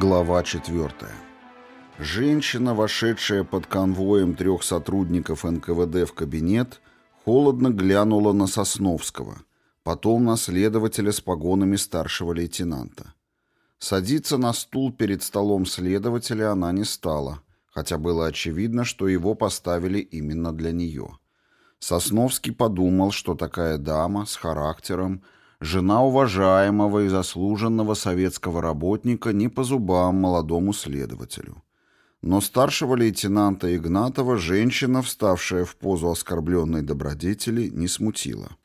Глава 4. Женщина, вошедшая под конвоем трех сотрудников НКВД в кабинет, холодно глянула на Сосновского, потом на следователя с погонами старшего лейтенанта. Садиться на стул перед столом следователя она не стала, хотя было очевидно, что его поставили именно для нее. Сосновский подумал, что такая дама с характером – жена уважаемого и заслуженного советского работника не по зубам молодому следователю. Но старшего лейтенанта Игнатова женщина, вставшая в позу оскорбленной добродетели, не смутила.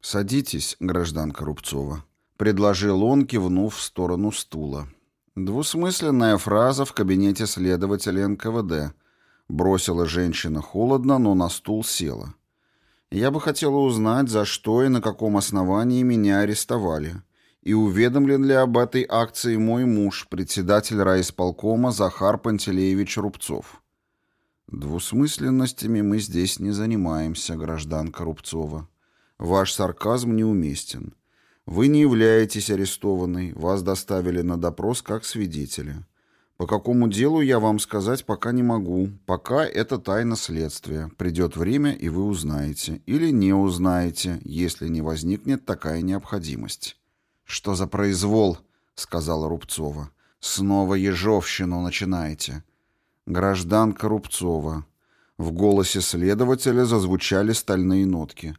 «Садитесь, гражданка Рубцова», — предложил он, кивнув в сторону стула. Двусмысленная фраза в кабинете следователя НКВД. Бросила женщина холодно, но на стул села. Я бы хотела узнать, за что и на каком основании меня арестовали. И уведомлен ли об этой акции мой муж, председатель райисполкома Захар Пантелеевич Рубцов. Двусмысленностями мы здесь не занимаемся, гражданка Рубцова. Ваш сарказм неуместен. Вы не являетесь арестованной, вас доставили на допрос как свидетеля. По какому делу я вам сказать пока не могу. Пока это тайна следствия. Придет время, и вы узнаете. Или не узнаете, если не возникнет такая необходимость. «Что за произвол?» — сказала Рубцова. «Снова ежовщину начинаете». «Гражданка Рубцова». В голосе следователя зазвучали стальные нотки.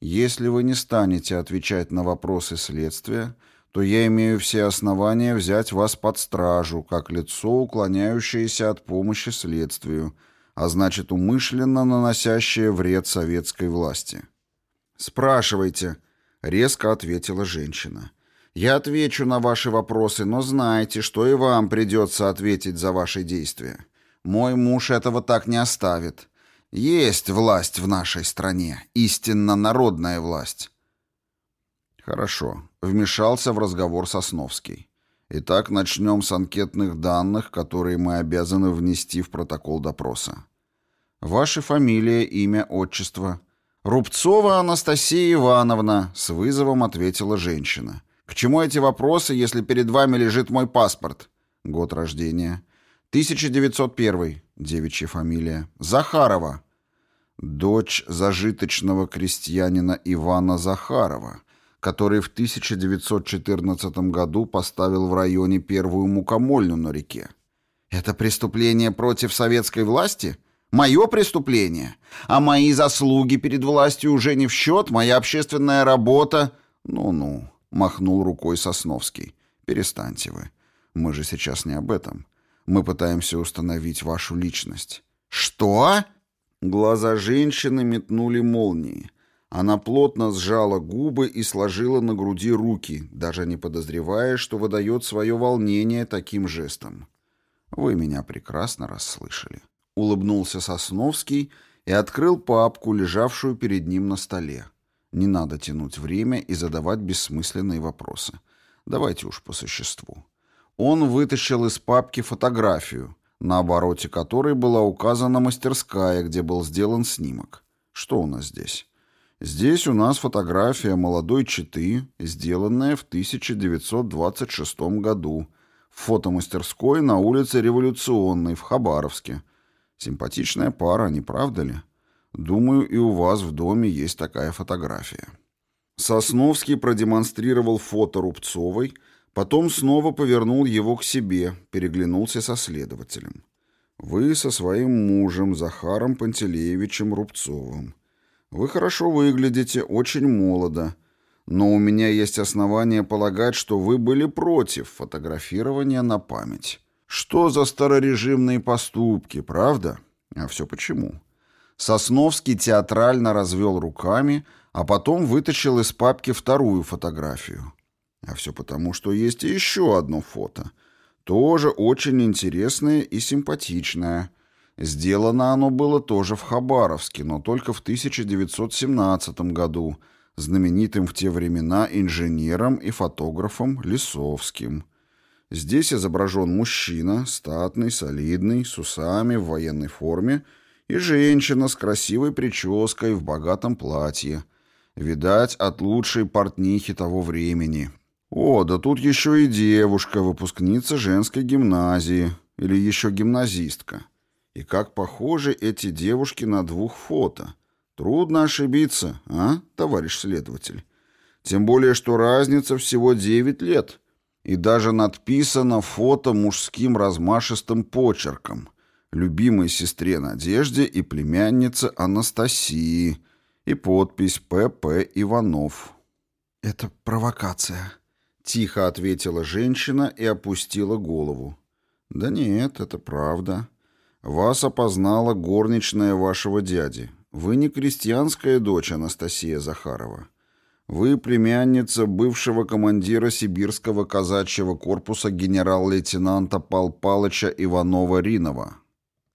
«Если вы не станете отвечать на вопросы следствия, то я имею все основания взять вас под стражу, как лицо, уклоняющееся от помощи следствию, а значит, умышленно наносящее вред советской власти. «Спрашивайте», — резко ответила женщина. «Я отвечу на ваши вопросы, но знайте, что и вам придется ответить за ваши действия. Мой муж этого так не оставит. Есть власть в нашей стране, истинно народная власть». «Хорошо», — вмешался в разговор Сосновский. «Итак, начнем с анкетных данных, которые мы обязаны внести в протокол допроса. Ваша фамилия, имя, отчество?» «Рубцова Анастасия Ивановна», — с вызовом ответила женщина. «К чему эти вопросы, если перед вами лежит мой паспорт?» «Год рождения». «1901», — девичья фамилия. «Захарова». «Дочь зажиточного крестьянина Ивана Захарова», который в 1914 году поставил в районе первую мукомольню на реке. Это преступление против советской власти? Мое преступление? А мои заслуги перед властью уже не в счет? Моя общественная работа? Ну-ну, махнул рукой Сосновский. Перестаньте вы. Мы же сейчас не об этом. Мы пытаемся установить вашу личность. Что? Глаза женщины метнули молнии. Она плотно сжала губы и сложила на груди руки, даже не подозревая, что выдает свое волнение таким жестом. «Вы меня прекрасно расслышали», — улыбнулся Сосновский и открыл папку, лежавшую перед ним на столе. «Не надо тянуть время и задавать бессмысленные вопросы. Давайте уж по существу». Он вытащил из папки фотографию, на обороте которой была указана мастерская, где был сделан снимок. Что у нас здесь? Здесь у нас фотография молодой четы, сделанная в 1926 году в фотомастерской на улице Революционной в Хабаровске. Симпатичная пара, не правда ли? Думаю, и у вас в доме есть такая фотография. Сосновский продемонстрировал фото Рубцовой, потом снова повернул его к себе, переглянулся со следователем. Вы со своим мужем Захаром Пантелеевичем Рубцовым вы хорошо выглядите, очень молодо. Но у меня есть основания полагать, что вы были против фотографирования на память. Что за старорежимные поступки, правда? А все почему? Сосновский театрально развел руками, а потом вытащил из папки вторую фотографию. А все потому, что есть еще одно фото. Тоже очень интересное и симпатичное. Сделано оно было тоже в Хабаровске, но только в 1917 году, знаменитым в те времена инженером и фотографом Лисовским. Здесь изображен мужчина, статный, солидный, с усами, в военной форме, и женщина с красивой прической в богатом платье. Видать, от лучшей портнихи того времени. О, да тут еще и девушка, выпускница женской гимназии. Или еще гимназистка. И как похожи эти девушки на двух фото. Трудно ошибиться, а, товарищ следователь? Тем более, что разница всего 9 лет. И даже надписано фото мужским размашистым почерком. Любимой сестре Надежде и племяннице Анастасии. И подпись «П.П. Иванов». «Это провокация», — тихо ответила женщина и опустила голову. «Да нет, это правда. Вас опознала горничная вашего дяди. Вы не крестьянская дочь Анастасия Захарова. Вы племянница бывшего командира сибирского казачьего корпуса генерал-лейтенанта Пал Палыча Иванова-Ринова.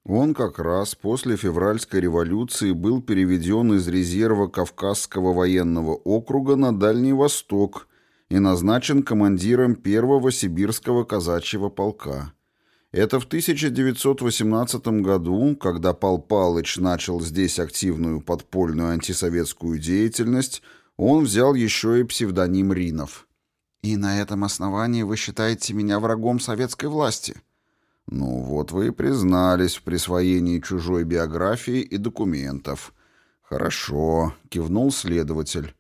Он как раз после февральской революции был переведен из резерва Кавказского военного округа на Дальний Восток и назначен командиром первого сибирского казачьего полка. Это в 1918 году, когда Пал Палыч начал здесь активную подпольную антисоветскую деятельность, он взял еще и псевдоним Ринов. «И на этом основании вы считаете меня врагом советской власти?» «Ну вот вы и признались в присвоении чужой биографии и документов». «Хорошо», — кивнул следователь.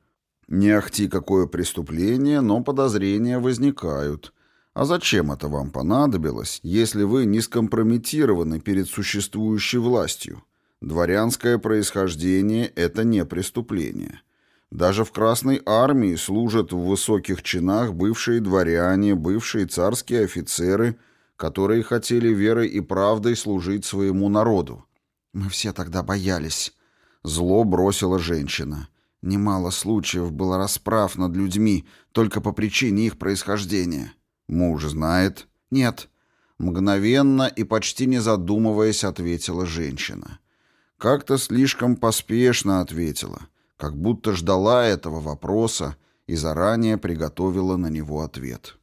«Не ахти какое преступление, но подозрения возникают. А зачем это вам понадобилось, если вы не скомпрометированы перед существующей властью? Дворянское происхождение — это не преступление». Даже в Красной армии служат в высоких чинах бывшие дворяне, бывшие царские офицеры, которые хотели верой и правдой служить своему народу. Мы все тогда боялись. Зло бросила женщина. Немало случаев было расправ над людьми только по причине их происхождения. Муж знает? Нет. Мгновенно и почти не задумываясь ответила женщина. Как-то слишком поспешно ответила — как будто ждала этого вопроса и заранее приготовила на него ответ.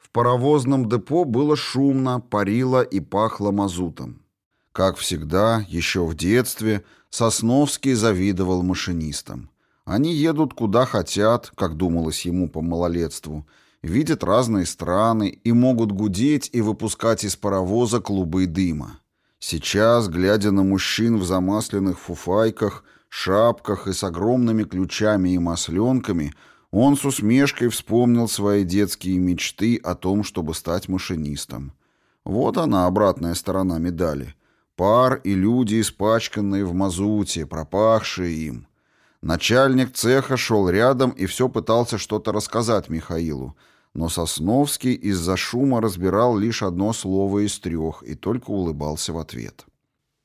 В паровозном депо было шумно, парило и пахло мазутом. Как всегда, еще в детстве, Сосновский завидовал машинистам. Они едут куда хотят, как думалось ему по малолетству, видят разные страны и могут гудеть и выпускать из паровоза клубы дыма. Сейчас, глядя на мужчин в замасленных фуфайках, шапках и с огромными ключами и масленками, он с усмешкой вспомнил свои детские мечты о том, чтобы стать машинистом. Вот она, обратная сторона медали. Пар и люди, испачканные в мазуте, пропахшие им. Начальник цеха шел рядом и все пытался что-то рассказать Михаилу, но Сосновский из-за шума разбирал лишь одно слово из трех и только улыбался в ответ.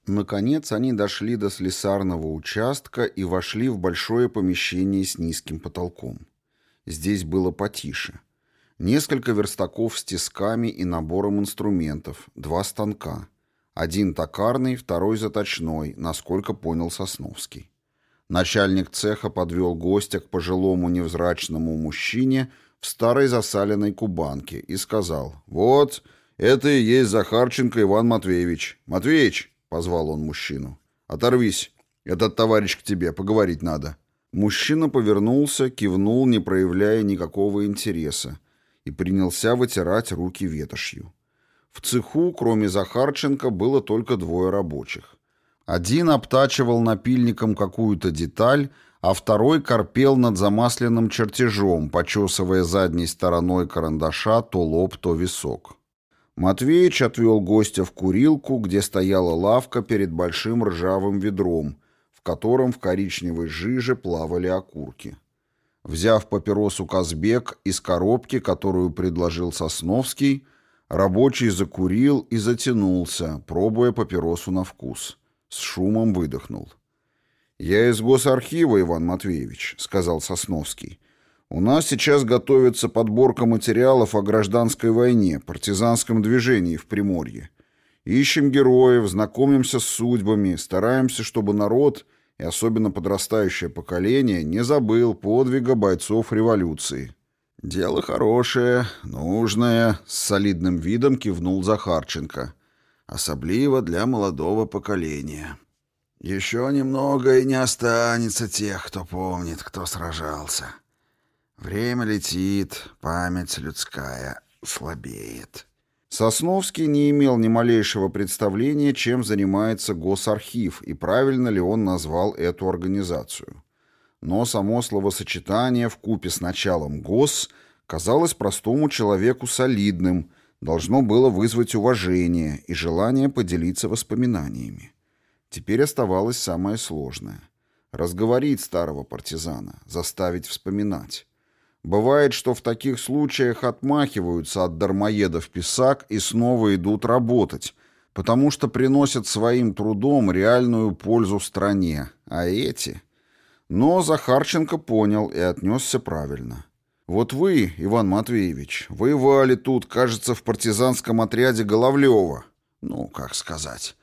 Наконец они дошли до слесарного участка и вошли в большое помещение с низким потолком. Здесь было потише. Несколько верстаков с тисками и набором инструментов, два станка. Один токарный, второй заточной, насколько понял Сосновский. Начальник цеха подвел гостя к пожилому невзрачному мужчине в старой засаленной кубанке и сказал «Вот, это и есть Захарченко Иван Матвеевич. Матвеич, позвал он мужчину. «Оторвись. Этот товарищ к тебе. Поговорить надо». Мужчина повернулся, кивнул, не проявляя никакого интереса, и принялся вытирать руки ветошью. В цеху, кроме Захарченко, было только двое рабочих. Один обтачивал напильником какую-то деталь, а второй корпел над замасленным чертежом, почесывая задней стороной карандаша то лоб, то висок. Матвеич отвел гостя в курилку, где стояла лавка перед большим ржавым ведром, в котором в коричневой жиже плавали окурки. Взяв папиросу Казбек из коробки, которую предложил Сосновский, рабочий закурил и затянулся, пробуя папиросу на вкус. С шумом выдохнул. «Я из госархива, Иван Матвеевич», — сказал Сосновский. У нас сейчас готовится подборка материалов о гражданской войне, партизанском движении в Приморье. Ищем героев, знакомимся с судьбами, стараемся, чтобы народ, и особенно подрастающее поколение, не забыл подвига бойцов революции. Дело хорошее, нужное, с солидным видом кивнул Захарченко. Особливо для молодого поколения. Еще немного и не останется тех, кто помнит, кто сражался. Время летит, память людская слабеет. Сосновский не имел ни малейшего представления, чем занимается Госархив и правильно ли он назвал эту организацию. Но само словосочетание в купе с началом «гос» казалось простому человеку солидным, должно было вызвать уважение и желание поделиться воспоминаниями. Теперь оставалось самое сложное — разговорить старого партизана, заставить вспоминать. Бывает, что в таких случаях отмахиваются от дармоедов писак и снова идут работать, потому что приносят своим трудом реальную пользу стране, а эти... Но Захарченко понял и отнесся правильно. Вот вы, Иван Матвеевич, воевали тут, кажется, в партизанском отряде Головлева. Ну, как сказать.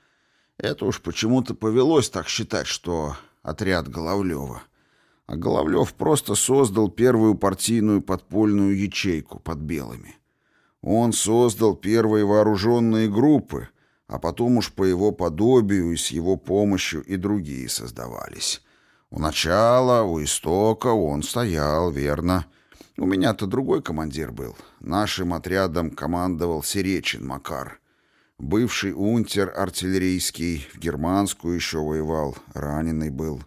Это уж почему-то повелось так считать, что отряд Головлева а Головлев просто создал первую партийную подпольную ячейку под белыми. Он создал первые вооруженные группы, а потом уж по его подобию и с его помощью и другие создавались. У начала, у истока он стоял, верно. У меня-то другой командир был. Нашим отрядом командовал Серечин Макар. Бывший унтер артиллерийский, в германскую еще воевал, раненый был.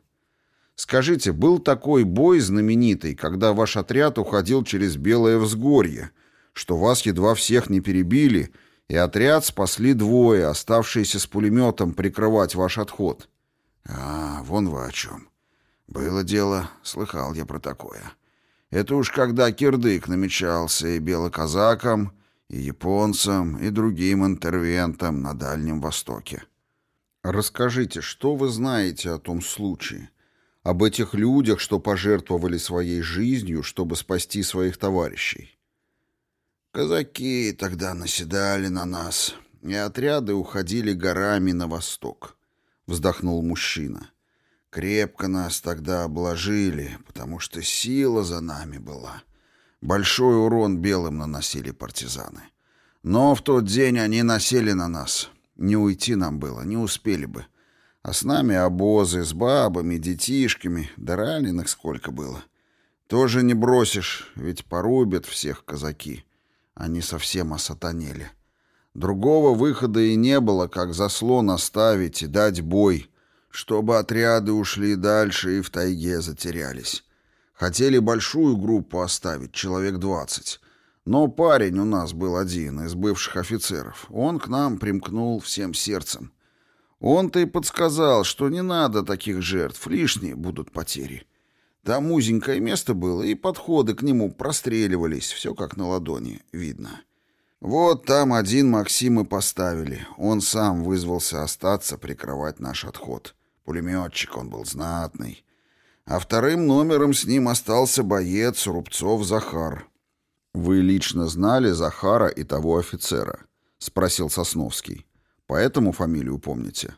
Скажите, был такой бой знаменитый, когда ваш отряд уходил через Белое Взгорье, что вас едва всех не перебили, и отряд спасли двое, оставшиеся с пулеметом прикрывать ваш отход? А, вон вы о чем. Было дело, слыхал я про такое. Это уж когда кирдык намечался и белоказакам, и японцам, и другим интервентам на Дальнем Востоке. Расскажите, что вы знаете о том случае? об этих людях, что пожертвовали своей жизнью, чтобы спасти своих товарищей. Казаки тогда наседали на нас, и отряды уходили горами на восток, вздохнул мужчина. Крепко нас тогда обложили, потому что сила за нами была. Большой урон белым наносили партизаны. Но в тот день они насели на нас. Не уйти нам было, не успели бы. А с нами обозы с бабами, детишками, да раненых сколько было. Тоже не бросишь, ведь порубят всех казаки. Они совсем осатанели. Другого выхода и не было, как заслон оставить и дать бой, чтобы отряды ушли дальше и в тайге затерялись. Хотели большую группу оставить, человек двадцать. Но парень у нас был один из бывших офицеров. Он к нам примкнул всем сердцем. Он-то и подсказал, что не надо таких жертв, лишние будут потери. Там узенькое место было, и подходы к нему простреливались, все как на ладони, видно. Вот там один Максим и поставили. Он сам вызвался остаться, прикрывать наш отход. Пулеметчик он был знатный. А вторым номером с ним остался боец Рубцов Захар. «Вы лично знали Захара и того офицера?» — спросил Сосновский. Поэтому фамилию помните?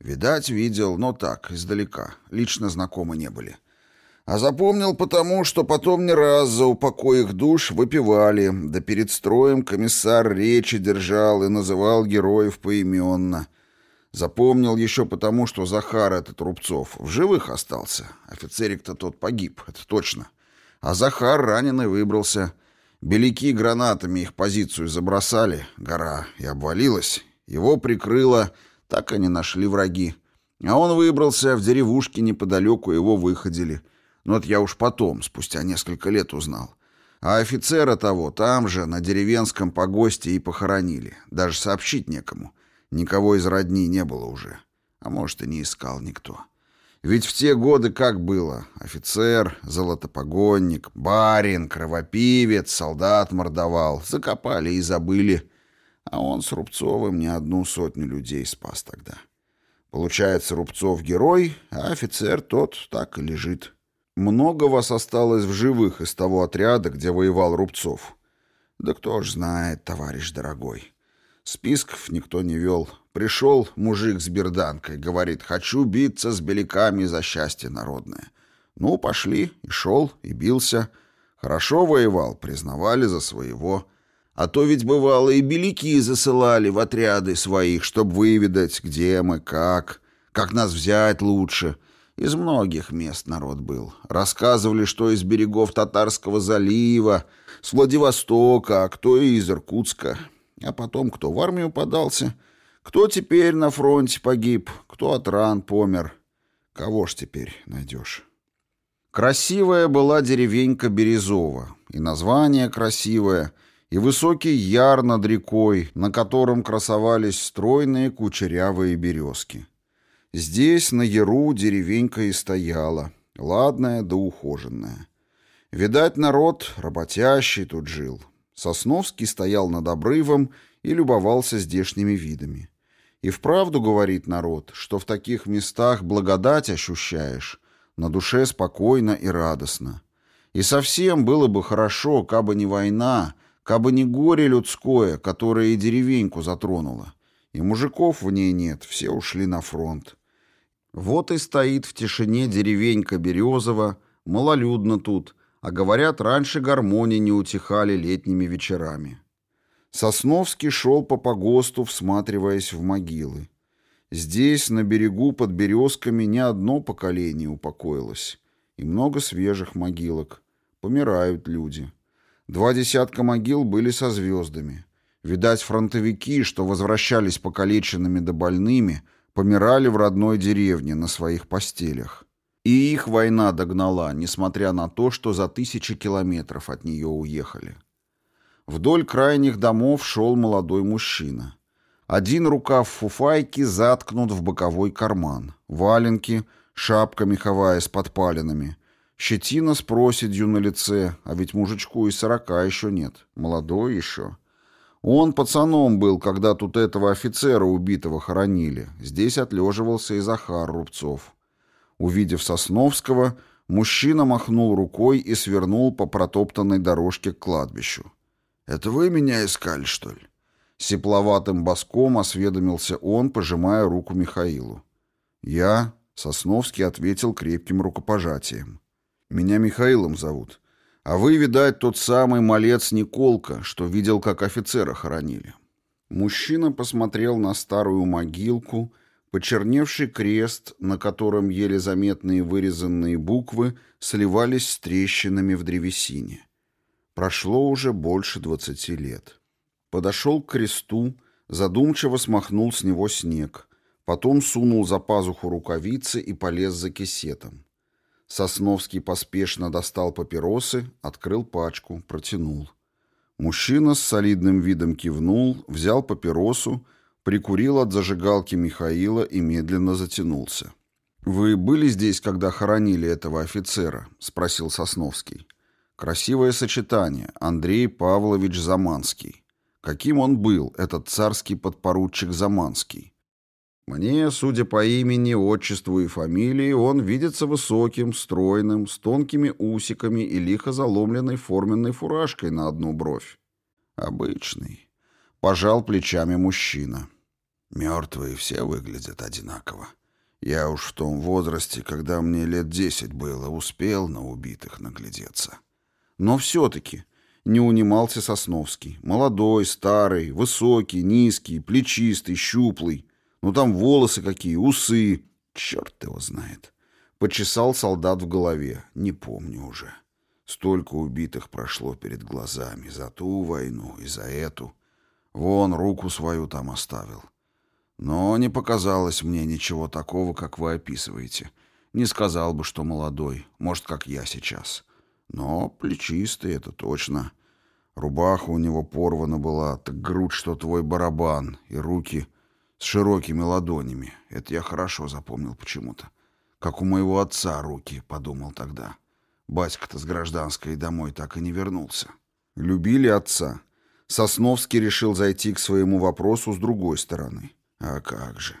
Видать, видел, но так, издалека. Лично знакомы не были. А запомнил потому, что потом не раз за упокой их душ выпивали, да перед строем комиссар речи держал и называл героев поименно. Запомнил еще потому, что Захар этот Рубцов в живых остался. Офицерик-то тот погиб, это точно. А Захар раненый выбрался. Беляки гранатами их позицию забросали, гора и обвалилась, его прикрыло, так они нашли враги. А он выбрался, в деревушке неподалеку его выходили. Но это я уж потом, спустя несколько лет узнал. А офицера того там же, на деревенском погосте и похоронили. Даже сообщить некому. Никого из родни не было уже. А может, и не искал никто. Ведь в те годы как было? Офицер, золотопогонник, барин, кровопивец, солдат мордовал. Закопали и забыли. А он с Рубцовым не одну сотню людей спас тогда. Получается, Рубцов герой, а офицер тот так и лежит. Много вас осталось в живых из того отряда, где воевал Рубцов? Да кто ж знает, товарищ дорогой. Списков никто не вел. Пришел мужик с берданкой, говорит, хочу биться с беляками за счастье народное. Ну, пошли, и шел, и бился. Хорошо воевал, признавали за своего. А то ведь бывало и беляки засылали в отряды своих, чтобы выведать, где мы, как. как нас взять лучше. Из многих мест народ был. Рассказывали, что из берегов Татарского залива, с Владивостока, а кто и из Иркутска. А потом кто в армию подался, кто теперь на фронте погиб, кто от ран помер. Кого ж теперь найдешь? Красивая была деревенька Березова, и название красивое, и высокий яр над рекой, на котором красовались стройные кучерявые березки. Здесь, на яру, деревенька и стояла, ладная да ухоженная. Видать, народ работящий тут жил. Сосновский стоял над обрывом и любовался здешними видами. И вправду говорит народ, что в таких местах благодать ощущаешь, на душе спокойно и радостно. И совсем было бы хорошо, кабы не война, кабы не горе людское, которое и деревеньку затронуло. И мужиков в ней нет, все ушли на фронт. Вот и стоит в тишине деревенька Березова, малолюдно тут, а говорят, раньше гармонии не утихали летними вечерами. Сосновский шел по погосту, всматриваясь в могилы. Здесь, на берегу под березками, не одно поколение упокоилось. И много свежих могилок. Помирают люди. Два десятка могил были со звездами. Видать, фронтовики, что возвращались покалеченными да больными, помирали в родной деревне на своих постелях. И их война догнала, несмотря на то, что за тысячи километров от нее уехали. Вдоль крайних домов шел молодой мужчина. Один рукав фуфайки заткнут в боковой карман, валенки, шапка меховая с подпалинами, щетина с проседью на лице, а ведь мужичку и сорока еще нет, молодой еще. Он пацаном был, когда тут этого офицера убитого хоронили. Здесь отлеживался и Захар Рубцов. Увидев Сосновского, мужчина махнул рукой и свернул по протоптанной дорожке к кладбищу. «Это вы меня искали, что ли?» Сепловатым боском осведомился он, пожимая руку Михаилу. «Я?» — Сосновский ответил крепким рукопожатием. «Меня Михаилом зовут. А вы, видать, тот самый малец Николка, что видел, как офицера хоронили. Мужчина посмотрел на старую могилку, почерневший крест, на котором еле заметные вырезанные буквы сливались с трещинами в древесине. Прошло уже больше двадцати лет. Подошел к кресту, задумчиво смахнул с него снег, потом сунул за пазуху рукавицы и полез за кисетом. Сосновский поспешно достал папиросы, открыл пачку, протянул. Мужчина с солидным видом кивнул, взял папиросу, прикурил от зажигалки Михаила и медленно затянулся. «Вы были здесь, когда хоронили этого офицера?» — спросил Сосновский. «Красивое сочетание. Андрей Павлович Заманский. Каким он был, этот царский подпоручик Заманский? Мне, судя по имени, отчеству и фамилии, он видится высоким, стройным, с тонкими усиками и лихо заломленной форменной фуражкой на одну бровь. Обычный. Пожал плечами мужчина. Мертвые все выглядят одинаково. Я уж в том возрасте, когда мне лет десять было, успел на убитых наглядеться. Но все-таки не унимался Сосновский. Молодой, старый, высокий, низкий, плечистый, щуплый — ну там волосы какие, усы. Черт его знает. Почесал солдат в голове. Не помню уже. Столько убитых прошло перед глазами. За ту войну и за эту. Вон, руку свою там оставил. Но не показалось мне ничего такого, как вы описываете. Не сказал бы, что молодой. Может, как я сейчас. Но плечистый, это точно. Рубаха у него порвана была, так грудь, что твой барабан, и руки с широкими ладонями. Это я хорошо запомнил почему-то. Как у моего отца руки, подумал тогда. Батька-то с гражданской домой так и не вернулся. Любили отца. Сосновский решил зайти к своему вопросу с другой стороны. А как же.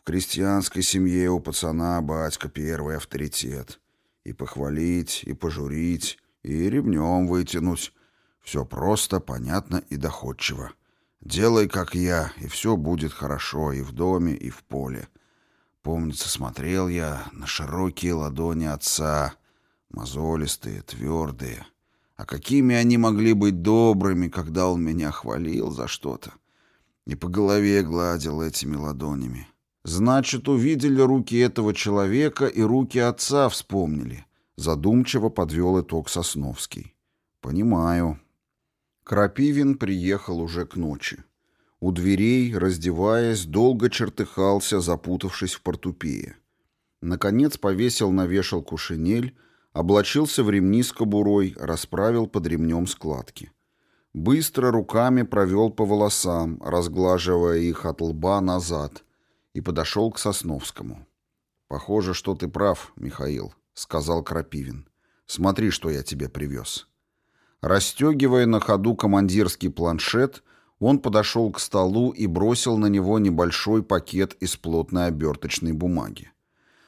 В крестьянской семье у пацана батька первый авторитет. И похвалить, и пожурить, и ремнем вытянуть. Все просто, понятно и доходчиво. Делай, как я, и все будет хорошо и в доме, и в поле. Помнится, смотрел я на широкие ладони отца, мозолистые, твердые. А какими они могли быть добрыми, когда он меня хвалил за что-то и по голове гладил этими ладонями. Значит, увидели руки этого человека и руки отца вспомнили. Задумчиво подвел итог Сосновский. Понимаю. Крапивин приехал уже к ночи. У дверей, раздеваясь, долго чертыхался, запутавшись в портупее. Наконец повесил на вешалку шинель, облачился в ремни с кобурой, расправил под ремнем складки. Быстро руками провел по волосам, разглаживая их от лба назад, и подошел к Сосновскому. «Похоже, что ты прав, Михаил», — сказал Крапивин. «Смотри, что я тебе привез». Растегивая на ходу командирский планшет, он подошел к столу и бросил на него небольшой пакет из плотной оберточной бумаги.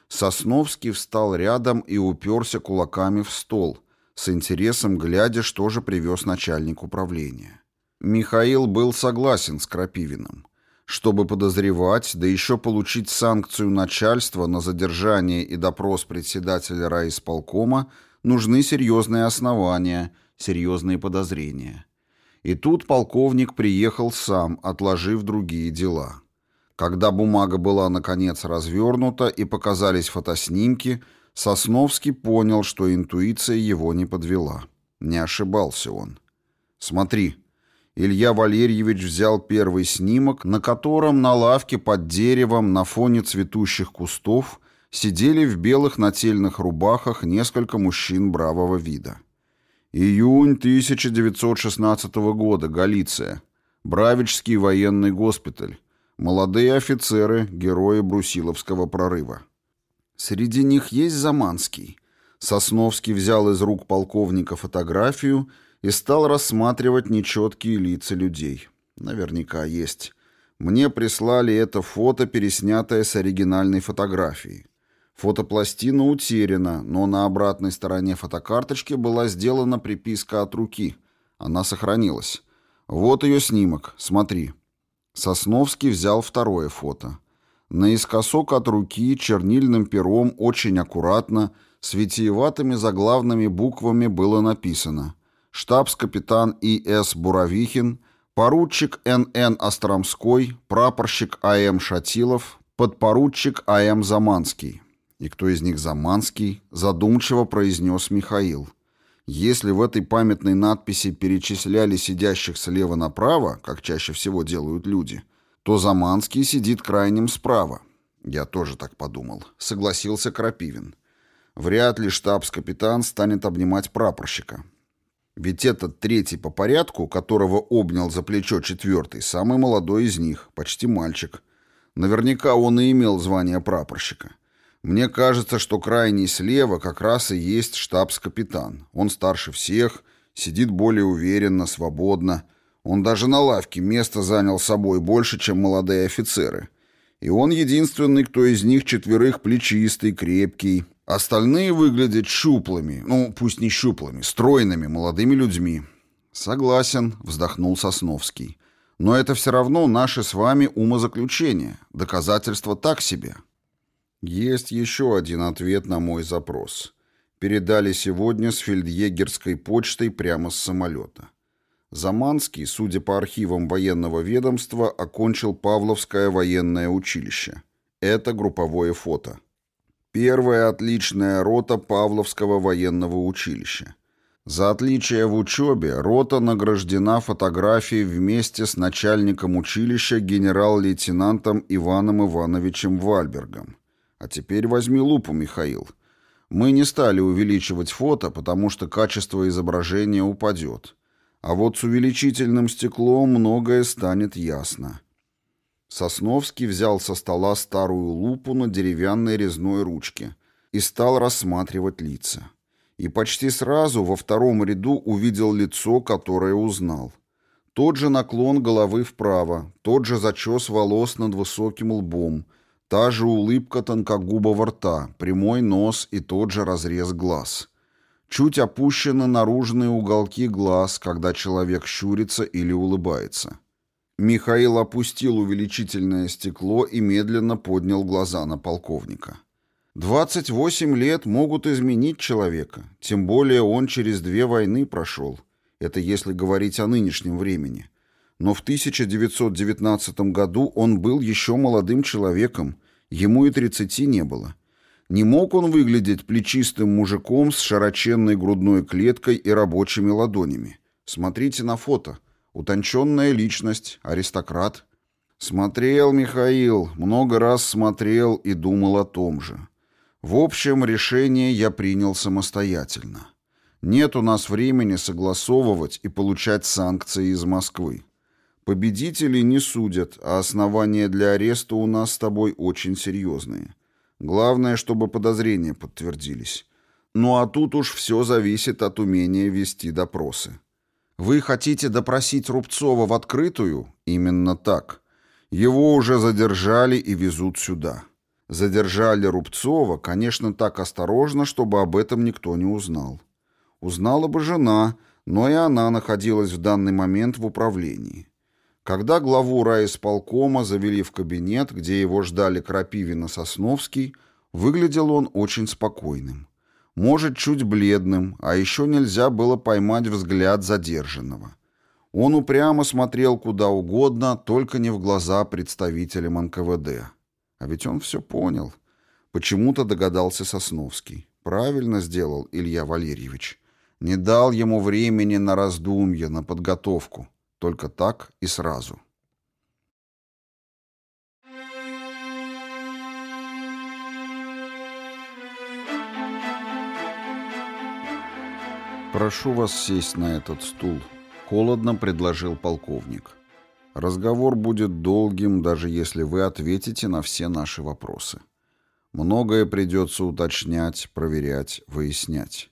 Сосновский встал рядом и уперся кулаками в стол, с интересом глядя, что же привез начальник управления. Михаил был согласен с Крапивиным. Чтобы подозревать, да еще получить санкцию начальства на задержание и допрос председателя райисполкома, нужны серьезные основания, серьезные подозрения. И тут полковник приехал сам, отложив другие дела. Когда бумага была, наконец, развернута и показались фотоснимки, Сосновский понял, что интуиция его не подвела. Не ошибался он. «Смотри», Илья Валерьевич взял первый снимок, на котором на лавке под деревом на фоне цветущих кустов сидели в белых нательных рубахах несколько мужчин бравого вида. Июнь 1916 года, Галиция. Бравичский военный госпиталь. Молодые офицеры, герои Брусиловского прорыва. Среди них есть Заманский. Сосновский взял из рук полковника фотографию и стал рассматривать нечеткие лица людей. Наверняка есть. Мне прислали это фото, переснятое с оригинальной фотографии. Фотопластина утеряна, но на обратной стороне фотокарточки была сделана приписка от руки. Она сохранилась. Вот ее снимок, смотри. Сосновский взял второе фото. Наискосок от руки чернильным пером очень аккуратно, с витиеватыми заглавными буквами было написано штабс-капитан И.С. Буравихин, поручик Н.Н. Остромской, прапорщик А.М. Шатилов, подпоручик А.М. Заманский. И кто из них Заманский, задумчиво произнес Михаил. Если в этой памятной надписи перечисляли сидящих слева направо, как чаще всего делают люди, то Заманский сидит крайним справа. Я тоже так подумал. Согласился Крапивин. Вряд ли штабс-капитан станет обнимать прапорщика. Ведь этот третий по порядку, которого обнял за плечо четвертый, самый молодой из них, почти мальчик. Наверняка он и имел звание прапорщика. Мне кажется, что крайний слева как раз и есть штабс-капитан. Он старше всех, сидит более уверенно, свободно. Он даже на лавке место занял собой больше, чем молодые офицеры. И он единственный, кто из них четверых плечистый, крепкий, Остальные выглядят щуплыми, ну, пусть не щуплыми, стройными молодыми людьми. Согласен, вздохнул Сосновский. Но это все равно наши с вами умозаключения, доказательства так себе. Есть еще один ответ на мой запрос. Передали сегодня с фельдъегерской почтой прямо с самолета. Заманский, судя по архивам военного ведомства, окончил Павловское военное училище. Это групповое фото. Первая отличная рота Павловского военного училища. За отличие в учебе рота награждена фотографией вместе с начальником училища генерал-лейтенантом Иваном Ивановичем Вальбергом. А теперь возьми лупу, Михаил. Мы не стали увеличивать фото, потому что качество изображения упадет. А вот с увеличительным стеклом многое станет ясно. Сосновский взял со стола старую лупу на деревянной резной ручке и стал рассматривать лица. И почти сразу во втором ряду увидел лицо, которое узнал. Тот же наклон головы вправо, тот же зачес волос над высоким лбом, та же улыбка тонкогубого рта, прямой нос и тот же разрез глаз. Чуть опущены наружные уголки глаз, когда человек щурится или улыбается. Михаил опустил увеличительное стекло и медленно поднял глаза на полковника. «Двадцать восемь лет могут изменить человека, тем более он через две войны прошел. Это если говорить о нынешнем времени. Но в 1919 году он был еще молодым человеком Ему и тридцати не было. Не мог он выглядеть плечистым мужиком с широченной грудной клеткой и рабочими ладонями. Смотрите на фото. Утонченная личность, аристократ. Смотрел Михаил, много раз смотрел и думал о том же. В общем, решение я принял самостоятельно. Нет у нас времени согласовывать и получать санкции из Москвы. Победителей не судят, а основания для ареста у нас с тобой очень серьезные. Главное, чтобы подозрения подтвердились. Ну а тут уж все зависит от умения вести допросы. Вы хотите допросить Рубцова в открытую? Именно так. Его уже задержали и везут сюда. Задержали Рубцова, конечно, так осторожно, чтобы об этом никто не узнал. Узнала бы жена, но и она находилась в данный момент в управлении. Когда главу райисполкома завели в кабинет, где его ждали Крапивин и Сосновский, выглядел он очень спокойным. Может, чуть бледным, а еще нельзя было поймать взгляд задержанного. Он упрямо смотрел куда угодно, только не в глаза представителям НКВД. А ведь он все понял. Почему-то догадался Сосновский. Правильно сделал Илья Валерьевич. Не дал ему времени на раздумье, на подготовку. Только так и сразу. «Прошу вас сесть на этот стул», — холодно предложил полковник. «Разговор будет долгим, даже если вы ответите на все наши вопросы. Многое придется уточнять, проверять, выяснять».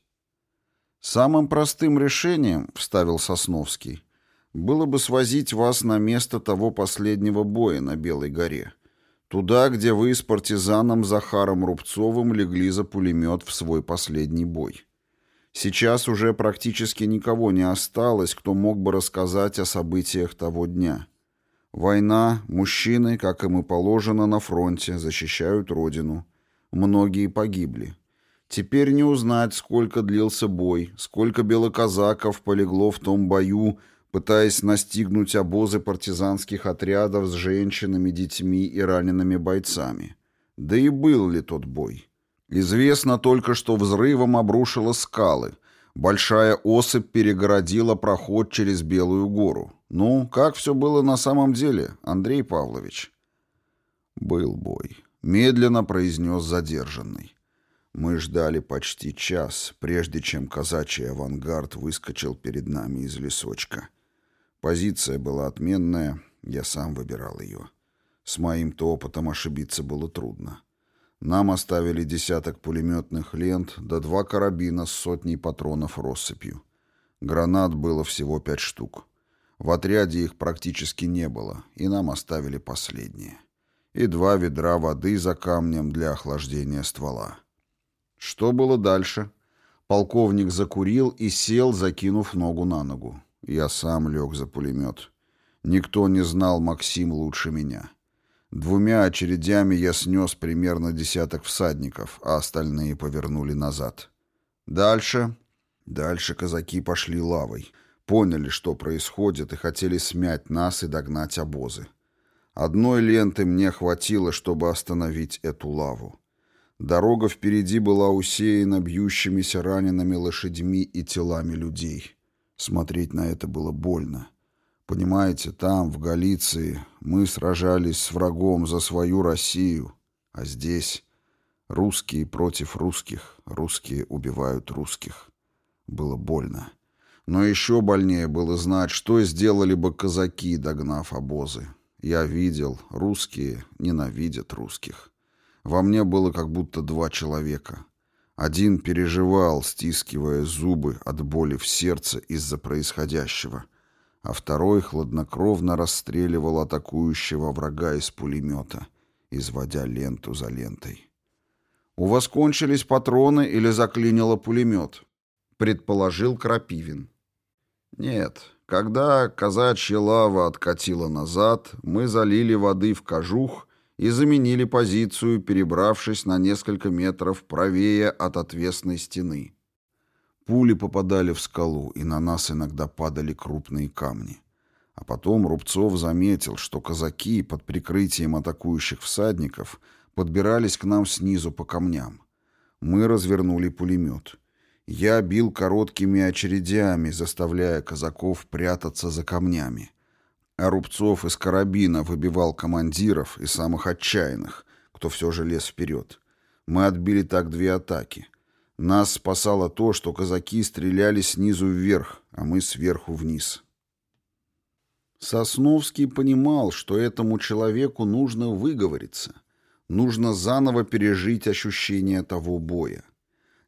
«Самым простым решением», — вставил Сосновский, — было бы свозить вас на место того последнего боя на Белой горе. Туда, где вы с партизаном Захаром Рубцовым легли за пулемет в свой последний бой. Сейчас уже практически никого не осталось, кто мог бы рассказать о событиях того дня. Война, мужчины, как им и положено, на фронте, защищают родину. Многие погибли. Теперь не узнать, сколько длился бой, сколько белоказаков полегло в том бою, пытаясь настигнуть обозы партизанских отрядов с женщинами, детьми и ранеными бойцами. Да и был ли тот бой? Известно только, что взрывом обрушило скалы. Большая осыпь перегородила проход через Белую гору. Ну, как все было на самом деле, Андрей Павлович? Был бой. Медленно произнес задержанный. Мы ждали почти час, прежде чем казачий авангард выскочил перед нами из лесочка. Позиция была отменная, я сам выбирал ее. С моим-то опытом ошибиться было трудно. Нам оставили десяток пулеметных лент да два карабина с сотней патронов россыпью. Гранат было всего пять штук. В отряде их практически не было, и нам оставили последние. И два ведра воды за камнем для охлаждения ствола. Что было дальше? Полковник закурил и сел, закинув ногу на ногу. Я сам лег за пулемет. Никто не знал Максим лучше меня. Двумя очередями я снес примерно десяток всадников, а остальные повернули назад. Дальше... Дальше казаки пошли лавой. Поняли, что происходит, и хотели смять нас и догнать обозы. Одной ленты мне хватило, чтобы остановить эту лаву. Дорога впереди была усеяна бьющимися ранеными лошадьми и телами людей. Смотреть на это было больно. Понимаете, там, в Галиции, мы сражались с врагом за свою Россию, а здесь русские против русских, русские убивают русских. Было больно. Но еще больнее было знать, что сделали бы казаки, догнав обозы. Я видел, русские ненавидят русских. Во мне было как будто два человека. Один переживал, стискивая зубы от боли в сердце из-за происходящего, а второй хладнокровно расстреливал атакующего врага из пулемета, изводя ленту за лентой. «У вас кончились патроны или заклинило пулемет?» — предположил Крапивин. «Нет, когда казачья лава откатила назад, мы залили воды в кожух и заменили позицию, перебравшись на несколько метров правее от отвесной стены. Пули попадали в скалу, и на нас иногда падали крупные камни. А потом Рубцов заметил, что казаки под прикрытием атакующих всадников подбирались к нам снизу по камням. Мы развернули пулемет. Я бил короткими очередями, заставляя казаков прятаться за камнями. А Рубцов из карабина выбивал командиров и самых отчаянных, кто все же лез вперед. Мы отбили так две атаки. Нас спасало то, что казаки стреляли снизу вверх, а мы сверху вниз. Сосновский понимал, что этому человеку нужно выговориться, нужно заново пережить ощущение того боя.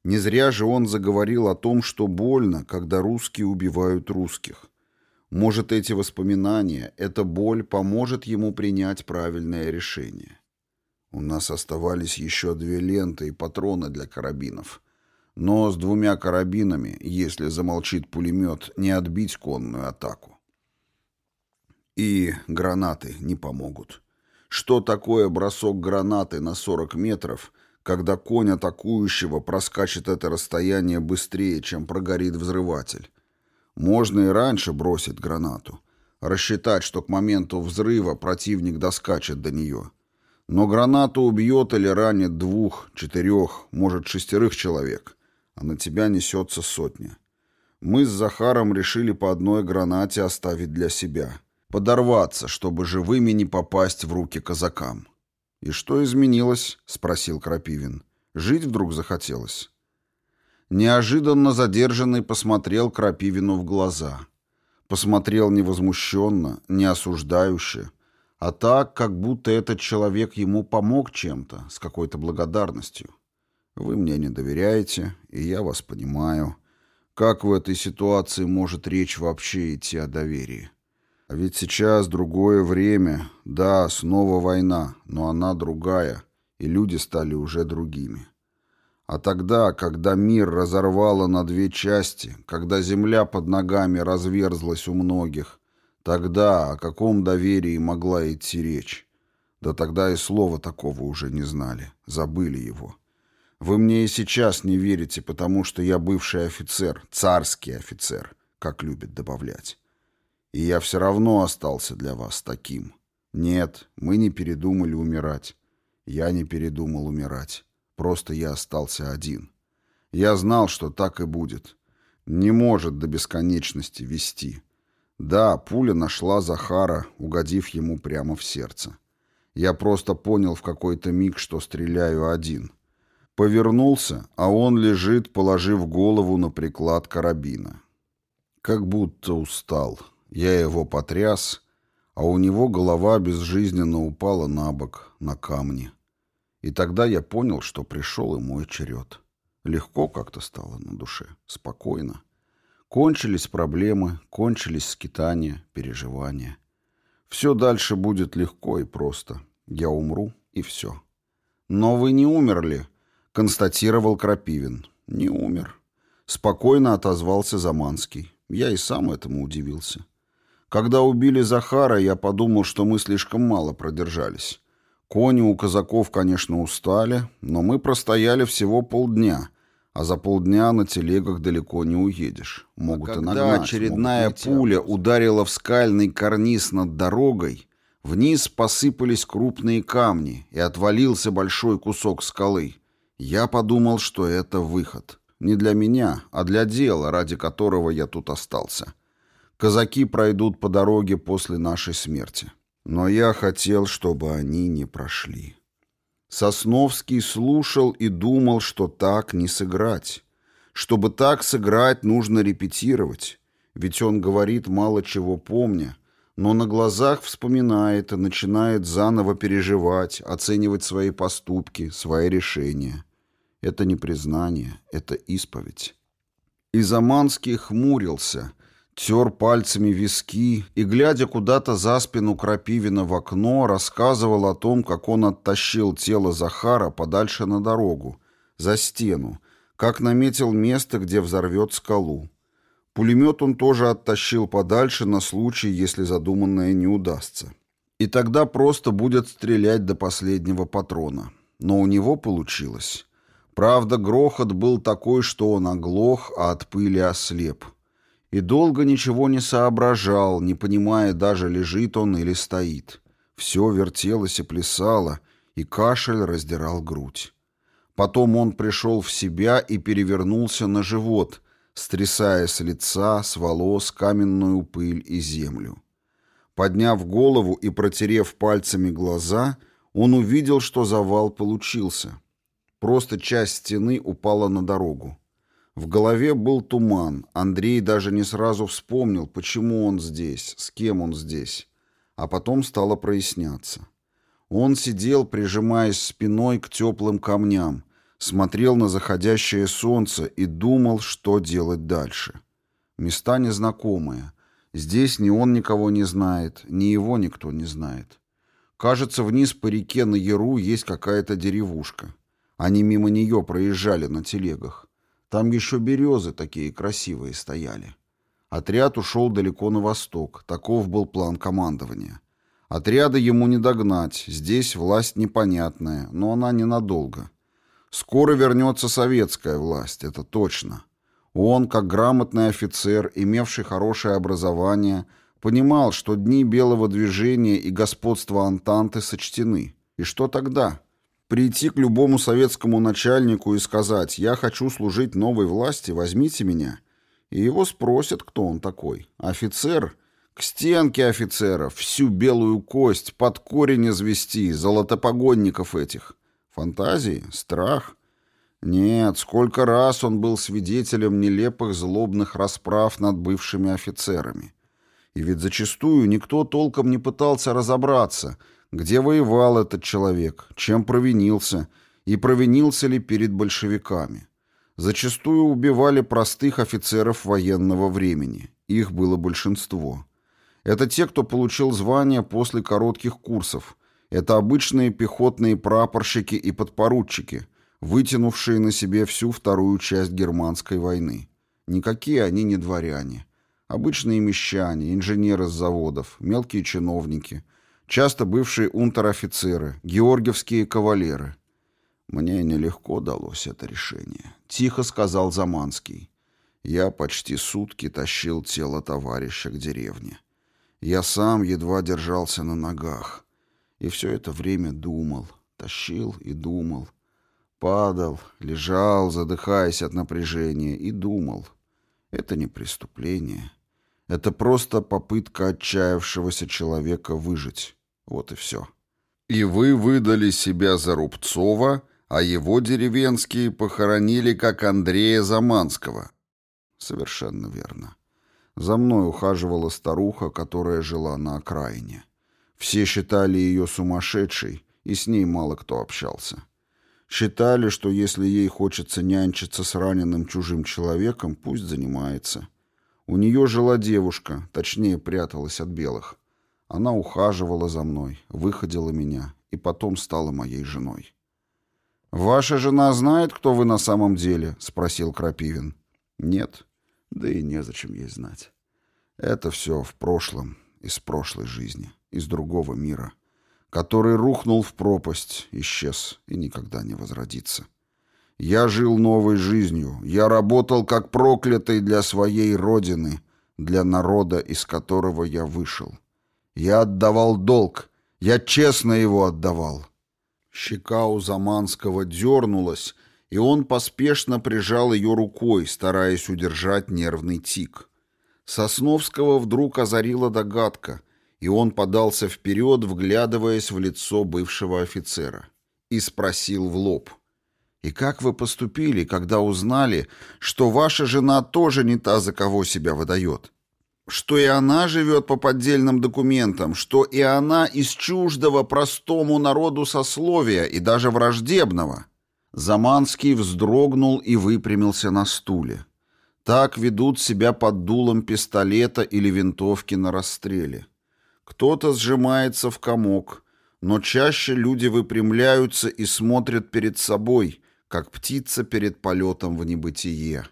Не зря же он заговорил о том, что больно, когда русские убивают русских. Может, эти воспоминания, эта боль поможет ему принять правильное решение. У нас оставались еще две ленты и патроны для карабинов. Но с двумя карабинами, если замолчит пулемет, не отбить конную атаку. И гранаты не помогут. Что такое бросок гранаты на 40 метров, когда конь атакующего проскачет это расстояние быстрее, чем прогорит взрыватель? Можно и раньше бросить гранату. Рассчитать, что к моменту взрыва противник доскачет до нее – но граната убьет или ранит двух, четырех, может, шестерых человек, а на тебя несется сотня. Мы с Захаром решили по одной гранате оставить для себя. Подорваться, чтобы живыми не попасть в руки казакам. «И что изменилось?» — спросил Крапивин. «Жить вдруг захотелось?» Неожиданно задержанный посмотрел Крапивину в глаза. Посмотрел невозмущенно, не осуждающе, а так, как будто этот человек ему помог чем-то, с какой-то благодарностью. Вы мне не доверяете, и я вас понимаю. Как в этой ситуации может речь вообще идти о доверии? А ведь сейчас другое время. Да, снова война, но она другая, и люди стали уже другими. А тогда, когда мир разорвало на две части, когда земля под ногами разверзлась у многих, Тогда о каком доверии могла идти речь? Да тогда и слова такого уже не знали, забыли его. Вы мне и сейчас не верите, потому что я бывший офицер, царский офицер, как любят добавлять. И я все равно остался для вас таким. Нет, мы не передумали умирать. Я не передумал умирать. Просто я остался один. Я знал, что так и будет. Не может до бесконечности вести. Да, пуля нашла Захара, угодив ему прямо в сердце. Я просто понял в какой-то миг, что стреляю один. Повернулся, а он лежит, положив голову на приклад карабина. Как будто устал. Я его потряс, а у него голова безжизненно упала на бок, на камни. И тогда я понял, что пришел и мой черед. Легко как-то стало на душе, спокойно. Кончились проблемы, кончились скитания, переживания. Все дальше будет легко и просто. Я умру, и все. Но вы не умерли, констатировал Крапивин. Не умер. Спокойно отозвался Заманский. Я и сам этому удивился. Когда убили Захара, я подумал, что мы слишком мало продержались. Кони у казаков, конечно, устали, но мы простояли всего полдня — а за полдня на телегах далеко не уедешь. Могут а и нагнать. Когда очередная пуля ударила в скальный карниз над дорогой, вниз посыпались крупные камни, и отвалился большой кусок скалы. Я подумал, что это выход. Не для меня, а для дела, ради которого я тут остался. Казаки пройдут по дороге после нашей смерти. Но я хотел, чтобы они не прошли. Сосновский слушал и думал, что так не сыграть. Чтобы так сыграть, нужно репетировать. Ведь он говорит мало чего помня, но на глазах вспоминает и начинает заново переживать, оценивать свои поступки, свои решения. Это не признание, это исповедь. Изаманский хмурился, тер пальцами виски и, глядя куда-то за спину Крапивина в окно, рассказывал о том, как он оттащил тело Захара подальше на дорогу, за стену, как наметил место, где взорвет скалу. Пулемет он тоже оттащил подальше на случай, если задуманное не удастся. И тогда просто будет стрелять до последнего патрона. Но у него получилось. Правда, грохот был такой, что он оглох, а от пыли ослеп и долго ничего не соображал, не понимая даже, лежит он или стоит. Все вертелось и плясало, и кашель раздирал грудь. Потом он пришел в себя и перевернулся на живот, стрясая с лица, с волос каменную пыль и землю. Подняв голову и протерев пальцами глаза, он увидел, что завал получился. Просто часть стены упала на дорогу. В голове был туман. Андрей даже не сразу вспомнил, почему он здесь, с кем он здесь. А потом стало проясняться. Он сидел, прижимаясь спиной к теплым камням, смотрел на заходящее солнце и думал, что делать дальше. Места незнакомые. Здесь ни он никого не знает, ни его никто не знает. Кажется, вниз по реке на Яру есть какая-то деревушка. Они мимо нее проезжали на телегах. Там еще березы такие красивые стояли. Отряд ушел далеко на восток. Таков был план командования. Отряда ему не догнать. Здесь власть непонятная, но она ненадолго. Скоро вернется советская власть, это точно. Он, как грамотный офицер, имевший хорошее образование, понимал, что дни белого движения и господства Антанты сочтены. И что тогда? Прийти к любому советскому начальнику и сказать «Я хочу служить новой власти, возьмите меня». И его спросят, кто он такой. Офицер? К стенке офицеров, всю белую кость, под корень извести, золотопогонников этих. Фантазии? Страх? Нет, сколько раз он был свидетелем нелепых злобных расправ над бывшими офицерами. И ведь зачастую никто толком не пытался разобраться – где воевал этот человек, чем провинился и провинился ли перед большевиками. Зачастую убивали простых офицеров военного времени. Их было большинство. Это те, кто получил звание после коротких курсов. Это обычные пехотные прапорщики и подпоручики, вытянувшие на себе всю вторую часть германской войны. Никакие они не дворяне. Обычные мещане, инженеры с заводов, мелкие чиновники – часто бывшие унтер-офицеры, георгиевские кавалеры. Мне нелегко далось это решение, тихо сказал Заманский. Я почти сутки тащил тело товарища к деревне. Я сам едва держался на ногах. И все это время думал, тащил и думал. Падал, лежал, задыхаясь от напряжения, и думал. Это не преступление. Это просто попытка отчаявшегося человека выжить. Вот и все. И вы выдали себя за Рубцова, а его деревенские похоронили как Андрея Заманского. Совершенно верно. За мной ухаживала старуха, которая жила на окраине. Все считали ее сумасшедшей, и с ней мало кто общался. Считали, что если ей хочется нянчиться с раненым чужим человеком, пусть занимается. У нее жила девушка, точнее пряталась от белых. Она ухаживала за мной, выходила меня и потом стала моей женой. «Ваша жена знает, кто вы на самом деле?» — спросил Крапивин. «Нет, да и незачем ей знать. Это все в прошлом, из прошлой жизни, из другого мира, который рухнул в пропасть, исчез и никогда не возродится. Я жил новой жизнью. Я работал как проклятый для своей родины, для народа, из которого я вышел. Я отдавал долг. Я честно его отдавал. Щека у Заманского дернулась, и он поспешно прижал ее рукой, стараясь удержать нервный тик. Сосновского вдруг озарила догадка, и он подался вперед, вглядываясь в лицо бывшего офицера, и спросил в лоб — и как вы поступили, когда узнали, что ваша жена тоже не та, за кого себя выдает? Что и она живет по поддельным документам, что и она из чуждого простому народу сословия и даже враждебного? Заманский вздрогнул и выпрямился на стуле. Так ведут себя под дулом пистолета или винтовки на расстреле. Кто-то сжимается в комок, но чаще люди выпрямляются и смотрят перед собой, как птица перед полетом в небытие.